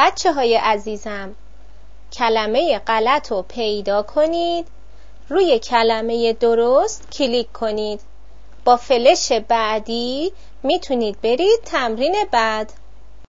بچه های عزیزم کلمه غلط رو پیدا کنید روی کلمه درست کلیک کنید. با فلش بعدی می‌تونید برید تمرین بعد.